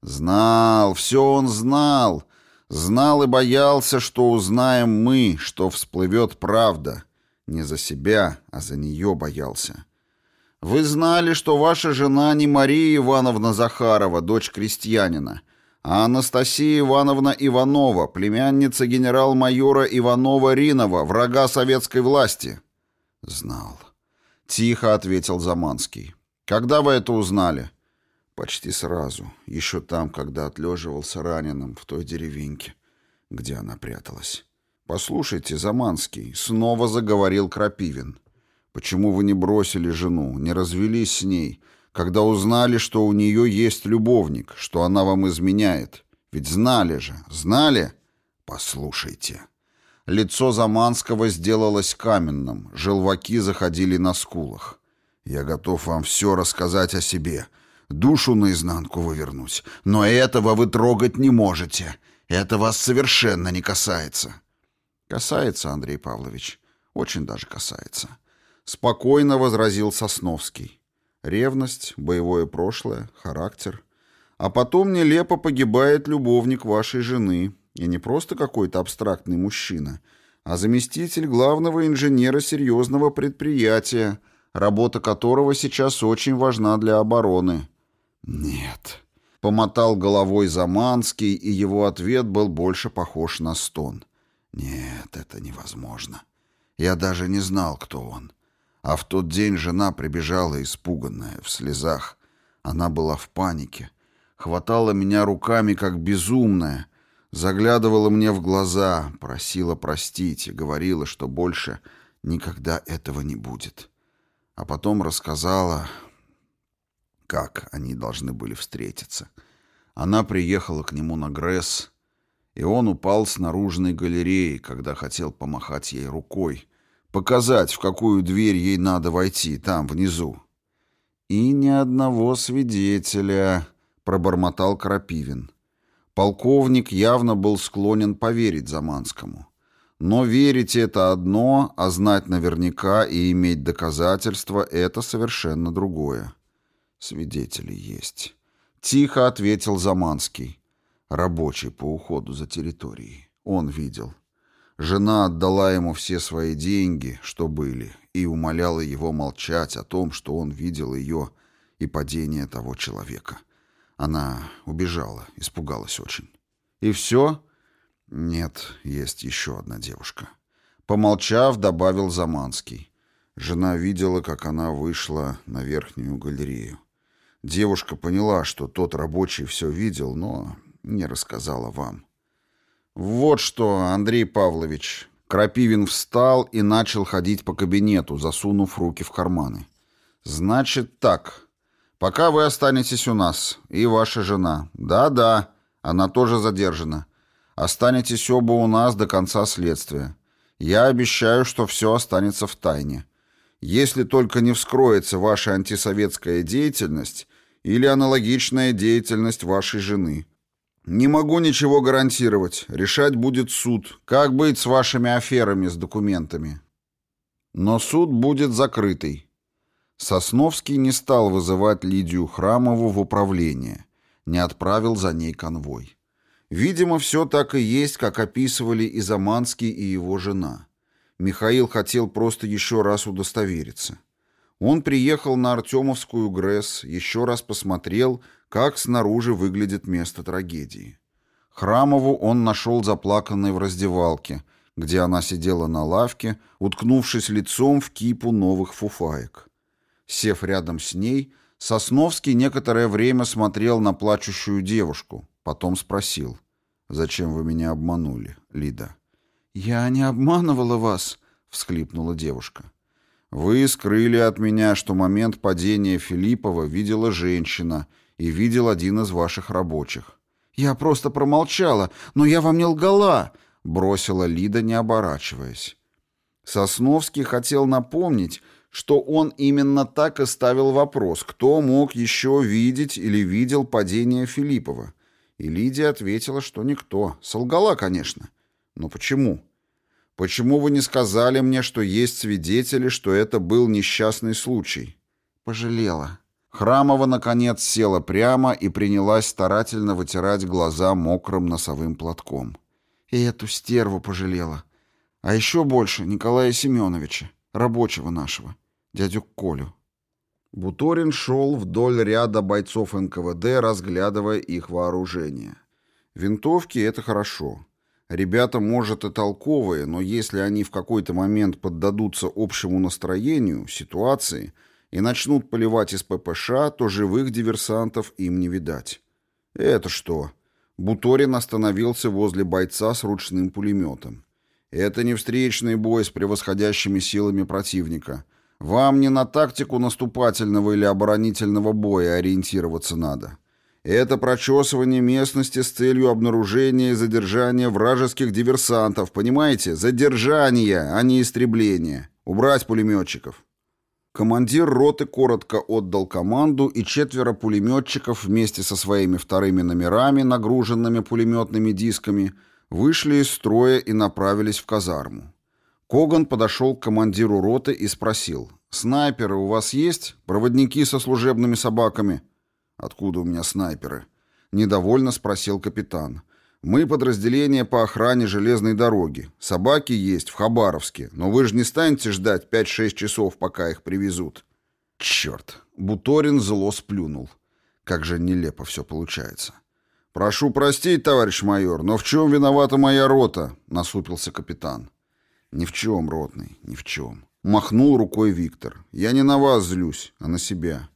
Знал, все он знал. Знал и боялся, что узнаем мы, что всплывет правда. Не за себя, а за нее боялся. Вы знали, что ваша жена не Мария Ивановна Захарова, дочь крестьянина, а Анастасия Ивановна Иванова, племянница генерал-майора Иванова-Ринова, врага советской власти? Знал. Тихо ответил Заманский. Когда вы это узнали? Почти сразу. Еще там, когда отлеживался раненым в той деревеньке, где она пряталась. «Послушайте, Заманский», — снова заговорил Крапивин. «Почему вы не бросили жену, не развелись с ней, когда узнали, что у нее есть любовник, что она вам изменяет? Ведь знали же, знали?» «Послушайте». Лицо Заманского сделалось каменным, желваки заходили на скулах. «Я готов вам все рассказать о себе, душу наизнанку вывернуть, но этого вы трогать не можете. Это вас совершенно не касается». Касается, Андрей Павлович. Очень даже касается. Спокойно возразил Сосновский. Ревность, боевое прошлое, характер. А потом нелепо погибает любовник вашей жены. И не просто какой-то абстрактный мужчина, а заместитель главного инженера серьезного предприятия, работа которого сейчас очень важна для обороны. Нет. Помотал головой Заманский, и его ответ был больше похож на стон. Нет, это невозможно. Я даже не знал, кто он. А в тот день жена прибежала испуганная, в слезах. Она была в панике. Хватала меня руками, как безумная. Заглядывала мне в глаза, просила простить и говорила, что больше никогда этого не будет. А потом рассказала, как они должны были встретиться. Она приехала к нему на Гресс, и он упал с наружной галереи, когда хотел помахать ей рукой, показать, в какую дверь ей надо войти, там, внизу. «И ни одного свидетеля», — пробормотал Крапивин. Полковник явно был склонен поверить Заманскому. Но верить это одно, а знать наверняка и иметь доказательства — это совершенно другое. «Свидетели есть», — тихо ответил Заманский. Рабочий по уходу за территорией. Он видел. Жена отдала ему все свои деньги, что были, и умоляла его молчать о том, что он видел ее и падение того человека. Она убежала, испугалась очень. И все? Нет, есть еще одна девушка. Помолчав, добавил Заманский. Жена видела, как она вышла на верхнюю галерею. Девушка поняла, что тот рабочий все видел, но не рассказала вам. Вот что, Андрей Павлович. Крапивин встал и начал ходить по кабинету, засунув руки в карманы. Значит так. Пока вы останетесь у нас, и ваша жена. Да-да, она тоже задержана. Останетесь оба у нас до конца следствия. Я обещаю, что все останется в тайне. Если только не вскроется ваша антисоветская деятельность или аналогичная деятельность вашей жены. «Не могу ничего гарантировать. Решать будет суд. Как быть с вашими аферами с документами?» Но суд будет закрытый. Сосновский не стал вызывать Лидию Храмову в управление, не отправил за ней конвой. Видимо, все так и есть, как описывали и Заманский, и его жена. Михаил хотел просто еще раз удостовериться. Он приехал на Артемовскую ГРЭС, еще раз посмотрел, как снаружи выглядит место трагедии. Храмову он нашел заплаканной в раздевалке, где она сидела на лавке, уткнувшись лицом в кипу новых фуфаек. Сев рядом с ней, Сосновский некоторое время смотрел на плачущую девушку, потом спросил, «Зачем вы меня обманули, Лида?» «Я не обманывала вас», — всхлипнула девушка. «Вы скрыли от меня, что момент падения Филиппова видела женщина и видел один из ваших рабочих». «Я просто промолчала, но я вам не лгала», — бросила Лида, не оборачиваясь. Сосновский хотел напомнить, что он именно так и ставил вопрос, кто мог еще видеть или видел падение Филиппова. И Лидия ответила, что никто. Солгала, конечно. Но почему? Почему вы не сказали мне, что есть свидетели, что это был несчастный случай? Пожалела. Храмова, наконец, села прямо и принялась старательно вытирать глаза мокрым носовым платком. И эту стерву пожалела. А еще больше Николая Семеновича, рабочего нашего, дядю Колю. Буторин шел вдоль ряда бойцов НКВД, разглядывая их вооружение. Винтовки — это хорошо. Ребята, может, и толковые, но если они в какой-то момент поддадутся общему настроению, ситуации и начнут поливать из ППШ, то живых диверсантов им не видать. Это что? Буторин остановился возле бойца с ручным пулеметом. Это не встречный бой с превосходящими силами противника. Вам не на тактику наступательного или оборонительного боя ориентироваться надо. Это прочесывание местности с целью обнаружения и задержания вражеских диверсантов, понимаете? Задержание, а не истребление. Убрать пулеметчиков. Командир роты коротко отдал команду, и четверо пулеметчиков вместе со своими вторыми номерами, нагруженными пулеметными дисками, вышли из строя и направились в казарму. Коган подошел к командиру роты и спросил, «Снайперы у вас есть? Проводники со служебными собаками?» «Откуда у меня снайперы?» — недовольно спросил капитан. «Мы подразделение по охране железной дороги. Собаки есть в Хабаровске, но вы же не станете ждать 5-6 часов, пока их привезут». «Черт!» — Буторин зло сплюнул. Как же нелепо все получается. «Прошу простить, товарищ майор, но в чем виновата моя рота?» — насупился капитан. «Ни в чем, ротный, ни в чем». Махнул рукой Виктор. «Я не на вас злюсь, а на себя.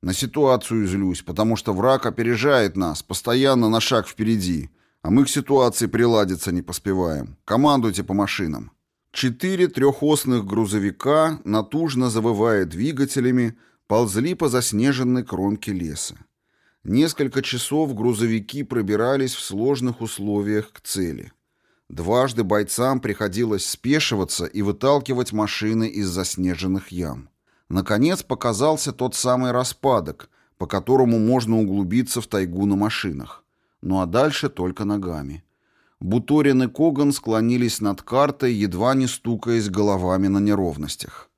На ситуацию злюсь, потому что враг опережает нас, постоянно на шаг впереди, а мы к ситуации приладиться не поспеваем. Командуйте по машинам. Четыре трехосных грузовика, натужно завывая двигателями, ползли по заснеженной кромке леса. Несколько часов грузовики пробирались в сложных условиях к цели. Дважды бойцам приходилось спешиваться и выталкивать машины из заснеженных ям. Наконец показался тот самый распадок, по которому можно углубиться в тайгу на машинах. Ну а дальше только ногами. Буторин и Коган склонились над картой, едва не стукаясь головами на неровностях.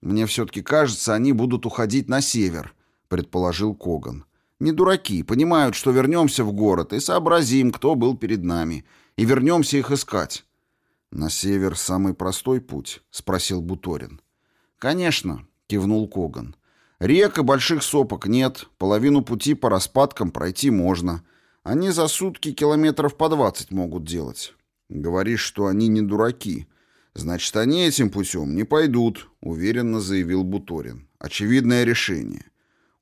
«Мне все-таки кажется, они будут уходить на север», — предположил Коган. «Не дураки, понимают, что вернемся в город и сообразим, кто был перед нами, и вернемся их искать». «На север самый простой путь?» — спросил Буторин. «Конечно кивнул Коган. Рек и больших сопок нет, половину пути по распадкам пройти можно. Они за сутки километров по двадцать могут делать. Говоришь, что они не дураки. Значит, они этим путем не пойдут, уверенно заявил Буторин. Очевидное решение.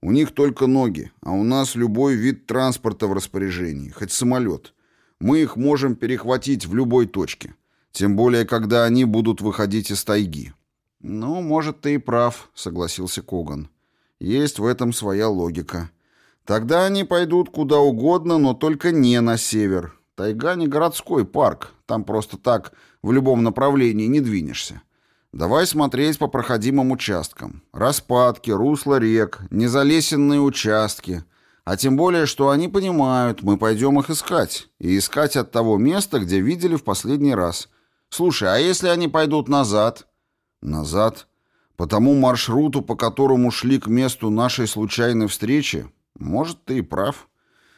У них только ноги, а у нас любой вид транспорта в распоряжении, хоть самолет. Мы их можем перехватить в любой точке. Тем более, когда они будут выходить из тайги. «Ну, может, ты и прав», — согласился Коган. «Есть в этом своя логика. Тогда они пойдут куда угодно, но только не на север. Тайга не городской парк, там просто так в любом направлении не двинешься. Давай смотреть по проходимым участкам. Распадки, русла рек, незалесенные участки. А тем более, что они понимают, мы пойдем их искать. И искать от того места, где видели в последний раз. Слушай, а если они пойдут назад?» Назад? По тому маршруту, по которому шли к месту нашей случайной встречи? Может, ты и прав.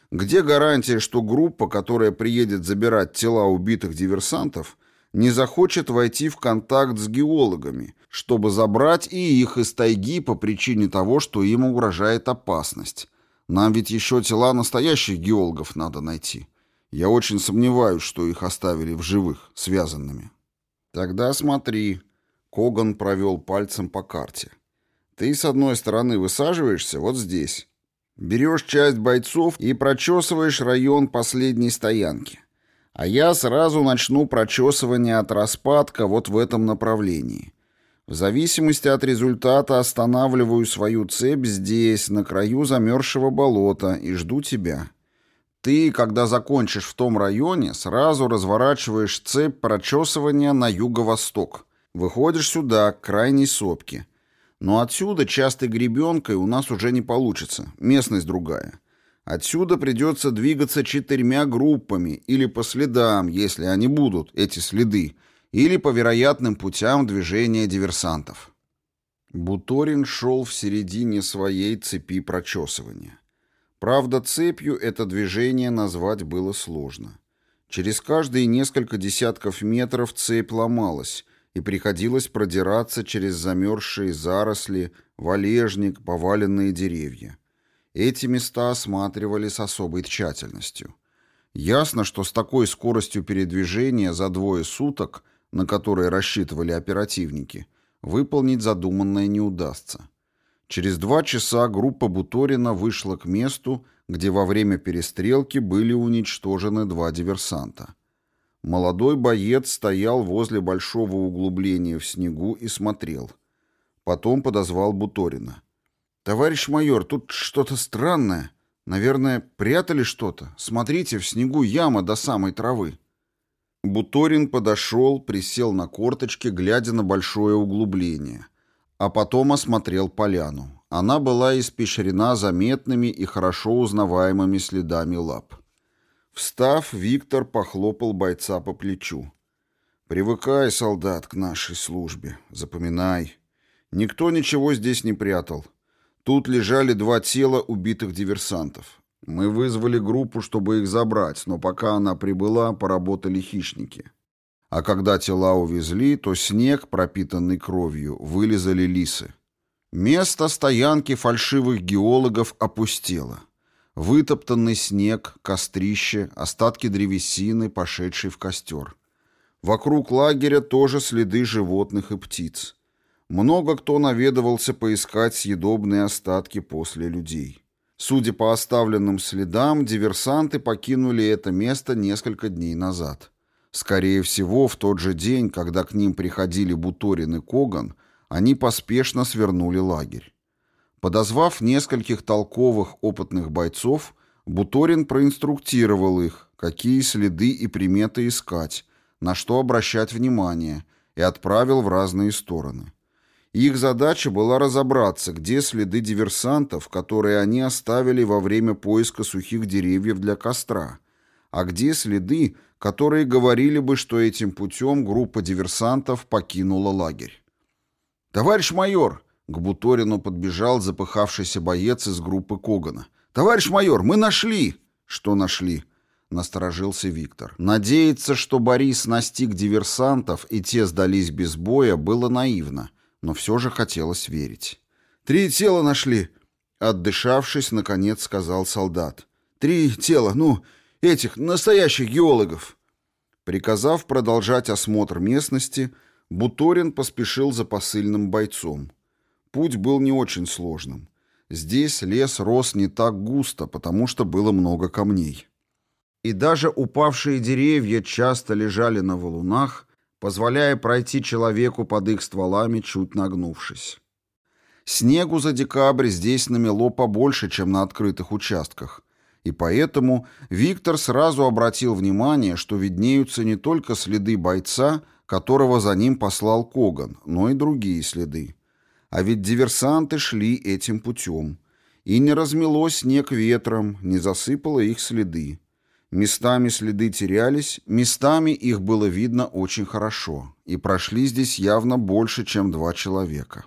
Где гарантия, что группа, которая приедет забирать тела убитых диверсантов, не захочет войти в контакт с геологами, чтобы забрать и их из тайги по причине того, что им угрожает опасность? Нам ведь еще тела настоящих геологов надо найти. Я очень сомневаюсь, что их оставили в живых, связанными. Тогда смотри, Коган провел пальцем по карте. «Ты с одной стороны высаживаешься вот здесь. Берешь часть бойцов и прочесываешь район последней стоянки. А я сразу начну прочесывание от распадка вот в этом направлении. В зависимости от результата останавливаю свою цепь здесь, на краю замерзшего болота, и жду тебя». Ты, когда закончишь в том районе, сразу разворачиваешь цепь прочесывания на юго-восток. Выходишь сюда, к крайней сопке. Но отсюда частой гребенкой у нас уже не получится, местность другая. Отсюда придется двигаться четырьмя группами или по следам, если они будут, эти следы, или по вероятным путям движения диверсантов. Буторин шел в середине своей цепи прочесывания. Правда, цепью это движение назвать было сложно. Через каждые несколько десятков метров цепь ломалась, и приходилось продираться через замерзшие заросли, валежник, поваленные деревья. Эти места осматривали с особой тщательностью. Ясно, что с такой скоростью передвижения за двое суток, на которые рассчитывали оперативники, выполнить задуманное не удастся. Через два часа группа Буторина вышла к месту, где во время перестрелки были уничтожены два диверсанта. Молодой боец стоял возле большого углубления в снегу и смотрел. Потом подозвал Буторина. «Товарищ майор, тут что-то странное. Наверное, прятали что-то. Смотрите, в снегу яма до самой травы». Буторин подошел, присел на корточки, глядя на большое углубление. А потом осмотрел поляну. Она была испещрена заметными и хорошо узнаваемыми следами лап. Встав, Виктор похлопал бойца по плечу. «Привыкай, солдат, к нашей службе. Запоминай. Никто ничего здесь не прятал. Тут лежали два тела убитых диверсантов. Мы вызвали группу, чтобы их забрать, но пока она прибыла, поработали хищники. А когда тела увезли, то снег, пропитанный кровью, вылезали лисы. Место стоянки фальшивых геологов опустело. Вытоптанный снег, кострище, остатки древесины, пошедшей в костер. Вокруг лагеря тоже следы животных и птиц. Много кто наведывался поискать съедобные остатки после людей. Судя по оставленным следам, диверсанты покинули это место несколько дней назад. Скорее всего, в тот же день, когда к ним приходили Буторин и Коган, они поспешно свернули лагерь. Подозвав нескольких толковых опытных бойцов, Буторин проинструктировал их, какие следы и приметы искать, на что обращать внимание, и отправил в разные стороны. Их задача была разобраться, где следы диверсантов, которые они оставили во время поиска сухих деревьев для костра, а где следы, которые говорили бы, что этим путем группа диверсантов покинула лагерь. «Товарищ майор!» К Буторину подбежал запыхавшийся боец из группы Когана. «Товарищ майор, мы нашли!» «Что нашли?» Насторожился Виктор. Надеяться, что Борис настиг диверсантов и те сдались без боя, было наивно, но все же хотелось верить. «Три тела нашли!» Отдышавшись, наконец сказал солдат. «Три тела, ну, этих, настоящих геологов!» Приказав продолжать осмотр местности, Буторин поспешил за посыльным бойцом. Путь был не очень сложным. Здесь лес рос не так густо, потому что было много камней. И даже упавшие деревья часто лежали на валунах, позволяя пройти человеку под их стволами, чуть нагнувшись. Снегу за декабрь здесь намело побольше, чем на открытых участках, и поэтому Виктор сразу обратил внимание, что виднеются не только следы бойца, которого за ним послал Коган, но и другие следы. А ведь диверсанты шли этим путем. И не размело снег ветром, не засыпало их следы. Местами следы терялись, местами их было видно очень хорошо, и прошли здесь явно больше, чем два человека.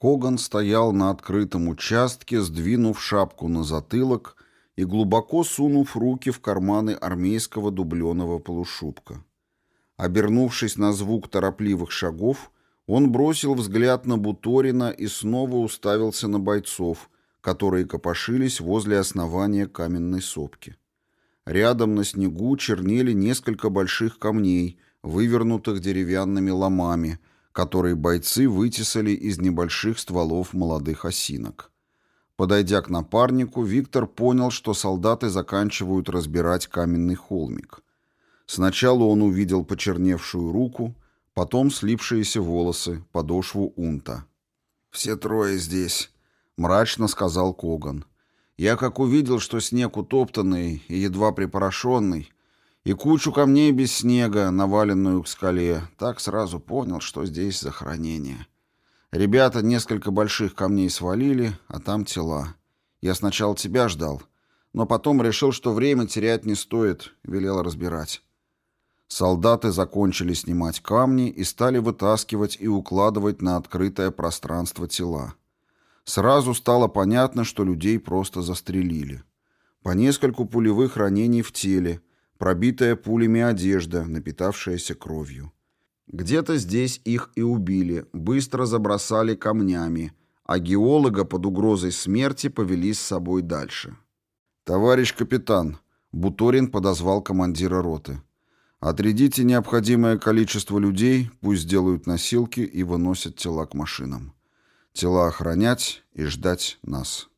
Коган стоял на открытом участке, сдвинув шапку на затылок и глубоко сунув руки в карманы армейского дубленого полушубка. Обернувшись на звук торопливых шагов, он бросил взгляд на Буторина и снова уставился на бойцов, которые копошились возле основания каменной сопки. Рядом на снегу чернели несколько больших камней, вывернутых деревянными ломами, которые бойцы вытесали из небольших стволов молодых осинок. Подойдя к напарнику, Виктор понял, что солдаты заканчивают разбирать каменный холмик. Сначала он увидел почерневшую руку, потом слипшиеся волосы, подошву унта. «Все трое здесь», — мрачно сказал Коган. «Я как увидел, что снег утоптанный и едва припорошенный, и кучу камней без снега, наваленную к скале, так сразу понял, что здесь захоронение. Ребята несколько больших камней свалили, а там тела. Я сначала тебя ждал, но потом решил, что время терять не стоит, велел разбирать». Солдаты закончили снимать камни и стали вытаскивать и укладывать на открытое пространство тела. Сразу стало понятно, что людей просто застрелили. По нескольку пулевых ранений в теле, пробитая пулями одежда, напитавшаяся кровью. Где-то здесь их и убили, быстро забросали камнями, а геолога под угрозой смерти повели с собой дальше. «Товарищ капитан», Буторин подозвал командира роты. «Отрядите необходимое количество людей, пусть делают носилки и выносят тела к машинам. Тела охранять и ждать нас».